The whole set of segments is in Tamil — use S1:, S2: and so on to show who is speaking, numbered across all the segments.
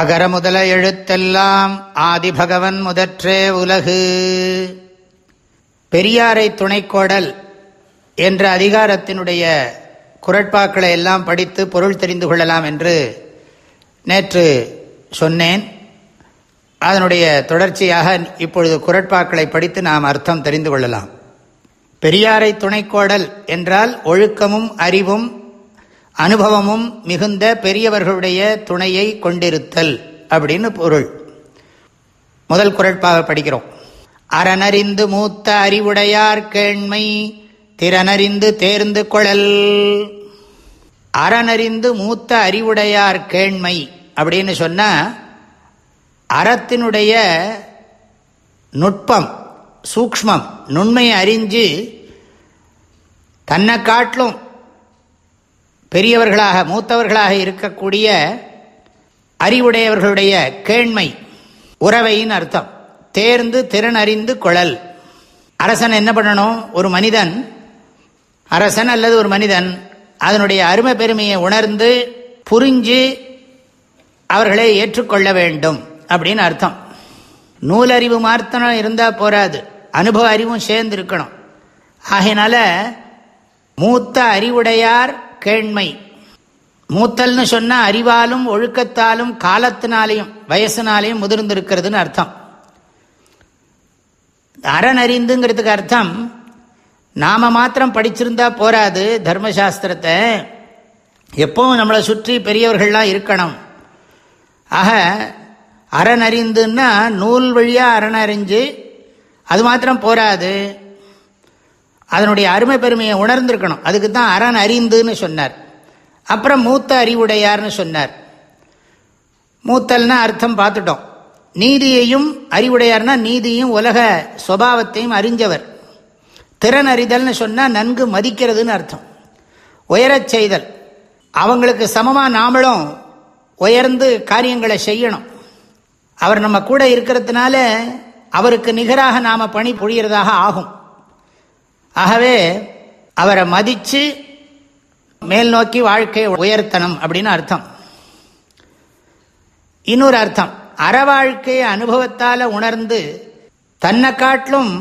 S1: அகர முதல எழுத்தெல்லாம் ஆதிபகவன் முதற்றே உலகு பெரியாரை துணைக்கோடல் என்ற அதிகாரத்தினுடைய குரட்பாக்களை எல்லாம் படித்து பொருள் தெரிந்து கொள்ளலாம் என்று நேற்று சொன்னேன் அதனுடைய தொடர்ச்சியாக இப்பொழுது குரட்பாக்களை படித்து நாம் அர்த்தம் தெரிந்து கொள்ளலாம் பெரியாரை துணைக்கோடல் என்றால் ஒழுக்கமும் அறிவும் அனுபவமும் மிகுந்த பெரியவர்களுடைய துணையை கொண்டிருத்தல் அப்படின்னு பொருள் முதல் குரட்பாவை படிக்கிறோம் அறனறிந்து மூத்த அறிவுடையார் கேண்மை திறனறிந்து தேர்ந்து கொழல் அறனறிந்து மூத்த அறிவுடையார் கேண்மை அப்படின்னு சொன்னால் அறத்தினுடைய நுட்பம் சூக்மம் நுண்மை அறிஞ்சு தன்னை காட்டிலும் பெரியவர்களாக மூத்தவர்களாக இருக்கக்கூடிய அறிவுடையவர்களுடைய கேண்மை உறவையின் அர்த்தம் தேர்ந்து திறன் அறிந்து கொழல் அரசன் என்ன பண்ணணும் ஒரு மனிதன் அரசன் அல்லது ஒரு மனிதன் அதனுடைய அருமை பெருமையை உணர்ந்து புரிஞ்சு அவர்களை ஏற்றுக்கொள்ள வேண்டும் அப்படின்னு அர்த்தம் நூலறிவு மார்த்தனம் இருந்தால் போராது அனுபவ அறிவும் சேர்ந்து இருக்கணும் ஆகையினால மூத்த அறிவுடையார் கேண்மை மூத்தல்னு சொன்னால் அறிவாலும் ஒழுக்கத்தாலும் காலத்தினாலேயும் வயசுனாலேயும் முதிர்ந்திருக்கிறதுன்னு அர்த்தம் அரண் அறிந்துங்கிறதுக்கு அர்த்தம் நாம் மாத்திரம் படிச்சிருந்தா போராது தர்மசாஸ்திரத்தை எப்பவும் நம்மளை சுற்றி பெரியவர்கள்லாம் இருக்கணும் ஆக அரண் அறிந்துன்னா நூல் வழியாக அரண் அறிஞ்சு அது மாத்திரம் போராது அதனுடைய அருமை பெருமையை உணர்ந்திருக்கணும் அதுக்கு தான் அரண் அறிந்துன்னு சொன்னார் அப்புறம் மூத்த அறிவுடையார்னு சொன்னார் மூத்தல்னா அர்த்தம் பார்த்துட்டோம் நீதியையும் அறிவுடையார்னா நீதியும் உலக சுவாவத்தையும் அறிஞ்சவர் திறன் அறிதல்னு சொன்னால் நன்கு மதிக்கிறதுன்னு அர்த்தம் உயரச் செய்தல் அவங்களுக்கு சமமாக நாமளும் உயர்ந்து காரியங்களை செய்யணும் அவர் நம்ம கூட இருக்கிறதுனால அவருக்கு நிகராக நாம் பணி புழியறதாக ஆகும் ஆகவே அவரை மதித்து மேல் நோக்கி வாழ்க்கையை உயர்த்தணும் அப்படின்னு அர்த்தம் இன்னொரு அர்த்தம் அற வாழ்க்கையை அனுபவத்தால் உணர்ந்து தன்னை காட்டிலும்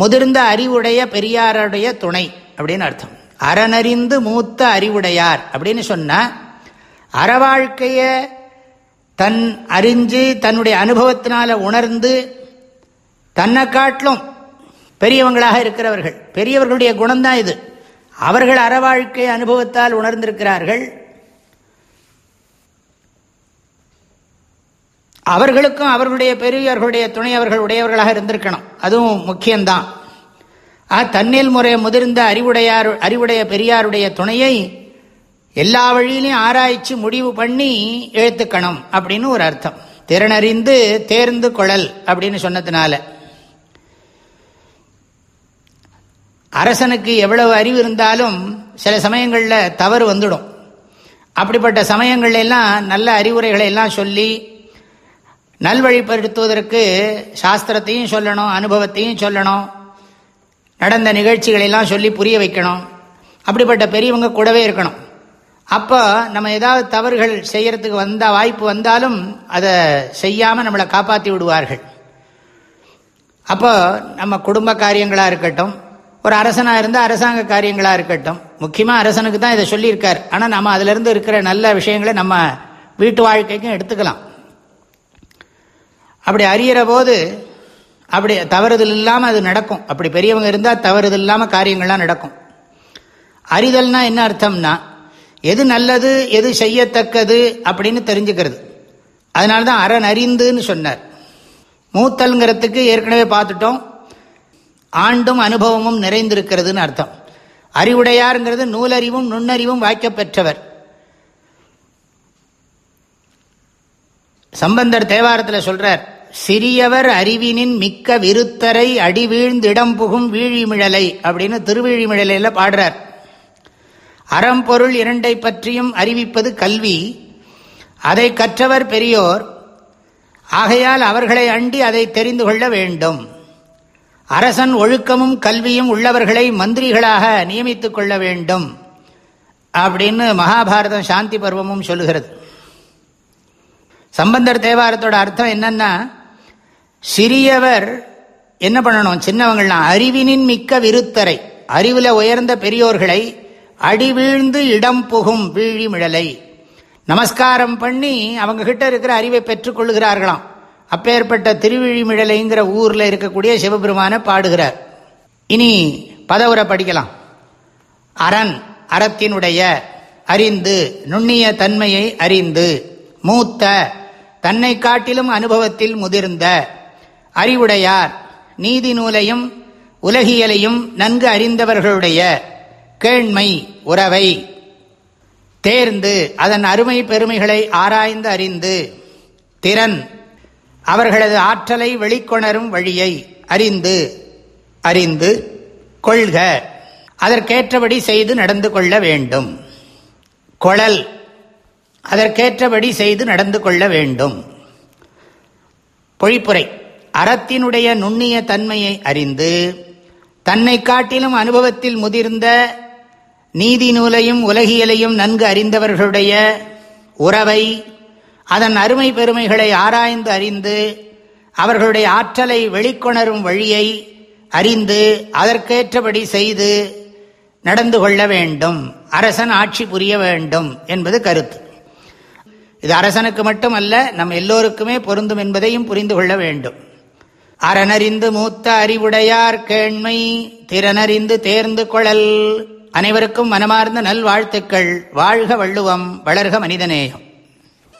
S1: முதிர்ந்த அறிவுடைய பெரியாருடைய துணை அப்படின்னு அர்த்தம் அறனறிந்து மூத்த அறிவுடையார் அப்படின்னு சொன்னால் அற வாழ்க்கையை தன் அறிஞ்சு தன்னுடைய அனுபவத்தினால உணர்ந்து தன்னை காட்டிலும் பெரியவங்களாக இருக்கிறவர்கள் பெரியவர்களுடைய குணம்தான் இது அவர்கள் அறவாழ்க்கை அனுபவத்தால் உணர்ந்திருக்கிறார்கள் அவர்களுக்கும் அவர்களுடைய பெரியவர்களுடைய துணை அவர்கள் உடையவர்களாக இருந்திருக்கணும் அதுவும் முக்கியம்தான் ஆ தன்னில் முறை முதிர்ந்த அறிவுடையார் அறிவுடைய பெரியாருடைய துணையை எல்லா வழியிலையும் ஆராய்ச்சி முடிவு பண்ணி எழுத்துக்கணும் அப்படின்னு ஒரு அர்த்தம் திறனறிந்து தேர்ந்து கொழல் அப்படின்னு சொன்னதுனால அரசனுக்கு எவ்வளவு அறிவு இருந்தாலும் சில சமயங்களில் தவறு வந்துடும் அப்படிப்பட்ட சமயங்கள்லாம் நல்ல அறிவுரைகளை எல்லாம் சொல்லி நல்வழிப்படுத்துவதற்கு சாஸ்திரத்தையும் சொல்லணும் அனுபவத்தையும் சொல்லணும் நடந்த நிகழ்ச்சிகளெல்லாம் சொல்லி புரிய வைக்கணும் அப்படிப்பட்ட பெரியவங்க கூடவே இருக்கணும் அப்போ நம்ம ஏதாவது தவறுகள் செய்கிறதுக்கு வந்தால் வாய்ப்பு வந்தாலும் அதை செய்யாமல் நம்மளை காப்பாற்றி விடுவார்கள் அப்போ நம்ம குடும்ப காரியங்களாக இருக்கட்டும் ஒரு அரசனாக இருந்தால் அரசாங்க காரியங்களாக இருக்கட்டும் முக்கியமாக அரசனுக்கு தான் இதை சொல்லியிருக்கார் ஆனால் நம்ம அதிலிருந்து இருக்கிற நல்ல விஷயங்களை நம்ம வீட்டு வாழ்க்கைக்கும் எடுத்துக்கலாம் அப்படி அறியிற போது அப்படி தவறுதல் இல்லாமல் அது நடக்கும் அப்படி பெரியவங்க இருந்தால் தவறுதல் இல்லாமல் காரியங்கள்லாம் நடக்கும் அறிதல்னா என்ன அர்த்தம்னா எது நல்லது எது செய்யத்தக்கது அப்படின்னு தெரிஞ்சுக்கிறது அதனால தான் அறன் அறிந்துன்னு சொன்னார் மூத்தல்ங்கிறதுக்கு ஏற்கனவே பார்த்துட்டோம் ஆண்டும் அனுபவமும் நிறைந்திருக்கிறதுன்னு அர்த்தம் அறிவுடையாருங்கிறது நூலறிவும் நுண்ணறிவும் வாய்க்க பெற்றவர் சம்பந்தர் தேவாரத்தில் சொல்றார் சிறியவர் அறிவினின் மிக்க விருத்தரை இடம் புகும் வீழிமிழலை அப்படின்னு திருவிழிமிழலையில் பாடுறார் அறம்பொருள் இரண்டை பற்றியும் அறிவிப்பது கல்வி அதை கற்றவர் பெரியோர் ஆகையால் அவர்களை அண்டி அதை தெரிந்து கொள்ள வேண்டும் அரசன் ஒழுக்கமும் கல்வியும் உள்ளவர்களை மந்திரிகளாக நியமித்துக் கொள்ள வேண்டும் அப்படின்னு மகாபாரதம் சாந்தி பருவமும் சொல்லுகிறது சம்பந்தர் தேவாரத்தோட அர்த்தம் என்னன்னா சிறியவர் என்ன பண்ணணும் சின்னவங்கள்லாம் அறிவினின் மிக்க விருத்தரை அறிவில் உயர்ந்த பெரியோர்களை அடிவீழ்ந்து இடம் புகும் வீழிமிழலை நமஸ்காரம் பண்ணி கிட்ட இருக்கிற அறிவை பெற்றுக்கொள்கிறார்களாம் அப்பேற்பட்ட திருவிழிமிழலைங்கிற ஊரில் இருக்கக்கூடிய சிவபெருமானை பாடுகிறார் இனி பதவுரை படிக்கலாம் அரண் அறத்தினுடைய அறிந்து நுண்ணிய தன்மையை அறிந்து மூத்த தன்னை காட்டிலும் அனுபவத்தில் முதிர்ந்த அறிவுடையார் நீதி நூலையும் உலகியலையும் நன்கு அறிந்தவர்களுடைய கேண்மை உறவை தேர்ந்து அதன் அருமை பெருமைகளை ஆராய்ந்து அறிந்து திறன் அவர்களது ஆற்றலை வெளிக்கொணரும் வழியை அறிந்து அறிந்து கொள்க அதற்கேற்றபடி செய்து நடந்து கொள்ள வேண்டும் கொழல் அதற்கேற்றபடி செய்து நடந்து கொள்ள வேண்டும் பொழிப்புரை அறத்தினுடைய நுண்ணிய தன்மையை அறிந்து தன்னை காட்டிலும் அனுபவத்தில் முதிர்ந்த நீதி நூலையும் உலகியலையும் நன்கு அறிந்தவர்களுடைய உறவை அதன் அருமை பெருமைகளை ஆராய்ந்து அறிந்து அவர்களுடைய ஆற்றலை வெளிக்கொணரும் வழியை அறிந்து அதற்கேற்றபடி செய்து நடந்து கொள்ள வேண்டும் அரசன் ஆட்சி புரிய வேண்டும் என்பது கருத்து இது அரசனுக்கு மட்டுமல்ல நம் எல்லோருக்குமே பொருந்தும் என்பதையும் புரிந்து கொள்ள வேண்டும் அறனறிந்து மூத்த அறிவுடையார் கேண்மை திறனறிந்து தேர்ந்து கொழல் அனைவருக்கும் மனமார்ந்த நல்வாழ்த்துக்கள் வாழ்க வள்ளுவம் வளர்க மனிதநேயம்